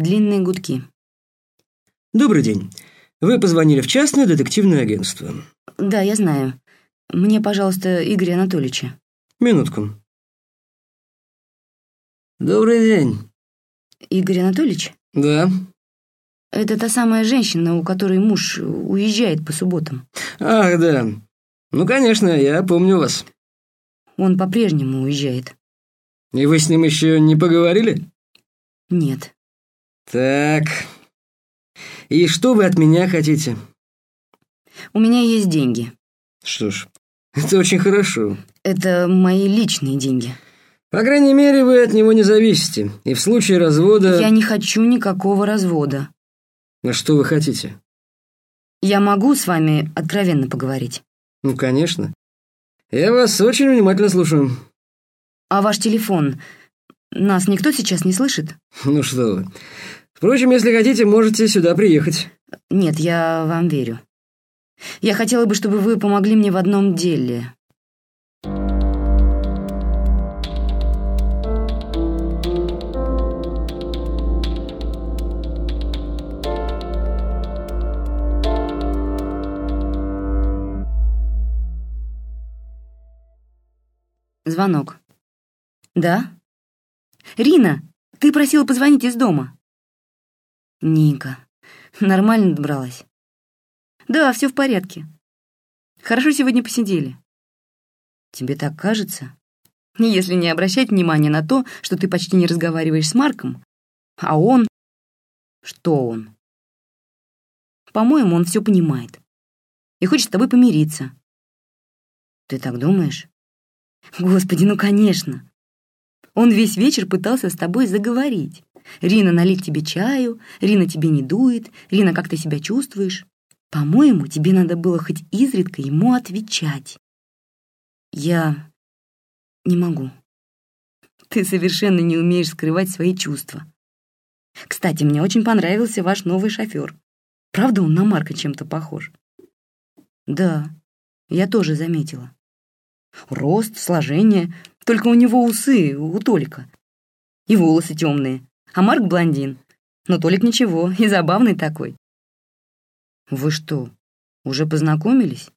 Длинные гудки. Добрый день. Вы позвонили в частное детективное агентство. Да, я знаю. Мне, пожалуйста, Игоря Анатольевича. Минутку. Добрый день. Игорь Анатольевич? Да. Это та самая женщина, у которой муж уезжает по субботам. Ах, да. Ну, конечно, я помню вас. Он по-прежнему уезжает. И вы с ним еще не поговорили? Нет. Так. И что вы от меня хотите? У меня есть деньги. Что ж, это очень хорошо. Это мои личные деньги. По крайней мере, вы от него не зависите. И в случае развода... Я не хочу никакого развода. А что вы хотите? Я могу с вами откровенно поговорить? Ну, конечно. Я вас очень внимательно слушаю. А ваш телефон? Нас никто сейчас не слышит? Ну что вы. Впрочем, если хотите, можете сюда приехать. Нет, я вам верю. Я хотела бы, чтобы вы помогли мне в одном деле. Звонок. Да? Рина, ты просила позвонить из дома. Ника, нормально добралась? Да, все в порядке. Хорошо сегодня посидели. Тебе так кажется? Если не обращать внимания на то, что ты почти не разговариваешь с Марком, а он... Что он? По-моему, он все понимает и хочет с тобой помириться. Ты так думаешь? Господи, ну конечно. Он весь вечер пытался с тобой заговорить. Рина, налить тебе чаю, Рина тебе не дует, Рина, как ты себя чувствуешь? По-моему, тебе надо было хоть изредка ему отвечать. Я не могу. Ты совершенно не умеешь скрывать свои чувства. Кстати, мне очень понравился ваш новый шофер. Правда, он на Марка чем-то похож? Да, я тоже заметила. Рост, сложение, только у него усы, у Толика. И волосы темные, а Марк блондин. Но Толик ничего, и забавный такой. Вы что, уже познакомились?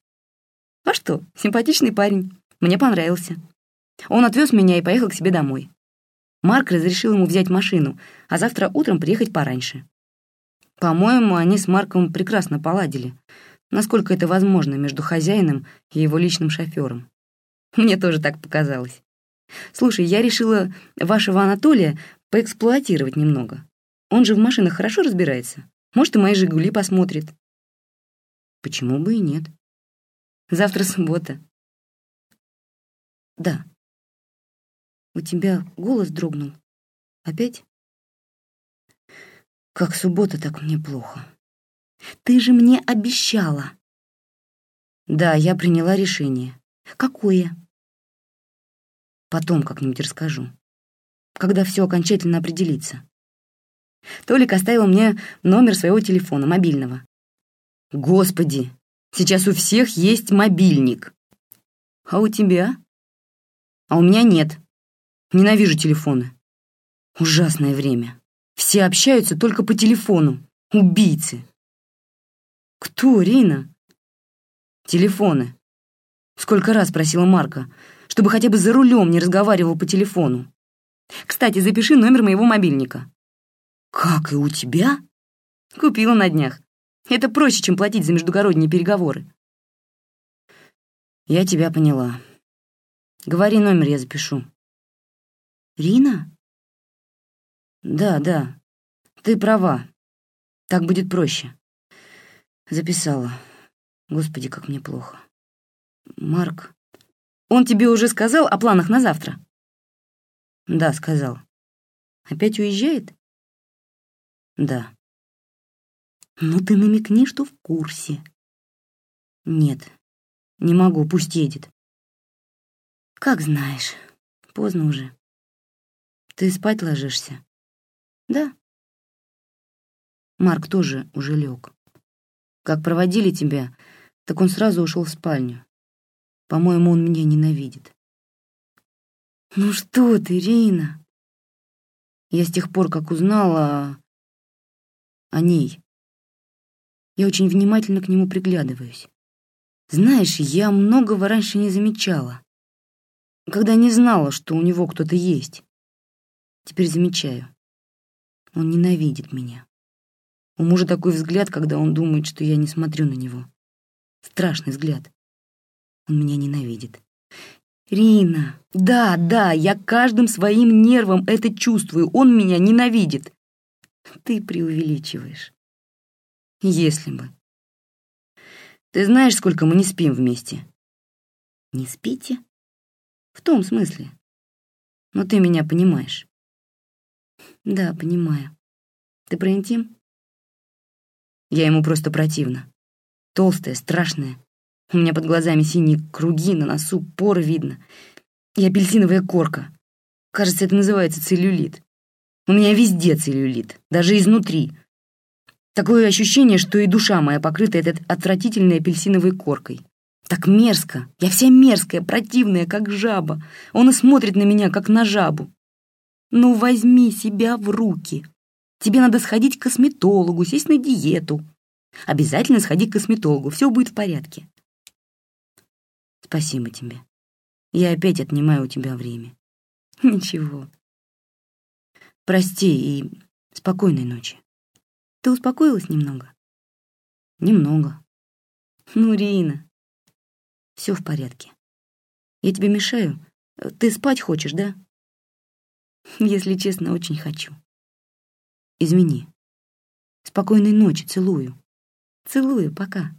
А что, симпатичный парень. Мне понравился. Он отвез меня и поехал к себе домой. Марк разрешил ему взять машину, а завтра утром приехать пораньше. По-моему, они с Марком прекрасно поладили, насколько это возможно между хозяином и его личным шофером. Мне тоже так показалось. Слушай, я решила вашего Анатолия поэксплуатировать немного. Он же в машинах хорошо разбирается. Может, и мои «Жигули» посмотрит. Почему бы и нет? Завтра суббота. Да. У тебя голос дрогнул. Опять? Как суббота, так мне плохо. Ты же мне обещала. Да, я приняла решение. Какое? Потом как-нибудь расскажу. Когда все окончательно определится. Толик оставил мне номер своего телефона, мобильного. Господи, сейчас у всех есть мобильник. А у тебя? А у меня нет. Ненавижу телефоны. Ужасное время. Все общаются только по телефону. Убийцы. Кто, Рина? Телефоны. Сколько раз просила Марка, чтобы хотя бы за рулем не разговаривал по телефону. Кстати, запиши номер моего мобильника. Как и у тебя? Купила на днях. Это проще, чем платить за междугородние переговоры. Я тебя поняла. Говори номер, я запишу. Рина? Да, да. Ты права. Так будет проще. Записала. Господи, как мне плохо. Марк, он тебе уже сказал о планах на завтра? Да, сказал. Опять уезжает? Да. Ну ты намекни, что в курсе. Нет, не могу, пусть едет. Как знаешь, поздно уже. Ты спать ложишься? Да. Марк тоже уже лег. Как проводили тебя, так он сразу ушел в спальню. По-моему, он меня ненавидит. Ну что ты, Рина? Я с тех пор, как узнала... о ней. Я очень внимательно к нему приглядываюсь. Знаешь, я многого раньше не замечала, когда не знала, что у него кто-то есть. Теперь замечаю. Он ненавидит меня. У мужа такой взгляд, когда он думает, что я не смотрю на него. Страшный взгляд. Он меня ненавидит. Рина, да, да, я каждым своим нервом это чувствую. Он меня ненавидит. Ты преувеличиваешь. Если бы. Ты знаешь, сколько мы не спим вместе? Не спите? В том смысле. Но ты меня понимаешь. Да, понимаю. Ты про интим? Я ему просто противна. Толстая, страшная. У меня под глазами синие круги, на носу поры видно. И апельсиновая корка. Кажется, это называется целлюлит. У меня везде целлюлит, даже изнутри. Такое ощущение, что и душа моя покрыта этой отвратительной апельсиновой коркой. Так мерзко. Я вся мерзкая, противная, как жаба. Он и смотрит на меня, как на жабу. Ну, возьми себя в руки. Тебе надо сходить к косметологу, сесть на диету. Обязательно сходи к косметологу, все будет в порядке. Спасибо тебе. Я опять отнимаю у тебя время. Ничего. Прости и спокойной ночи. Ты успокоилась немного? Немного. Ну, Рина, все в порядке. Я тебе мешаю? Ты спать хочешь, да? Если честно, очень хочу. Извини. Спокойной ночи, целую. Целую, пока.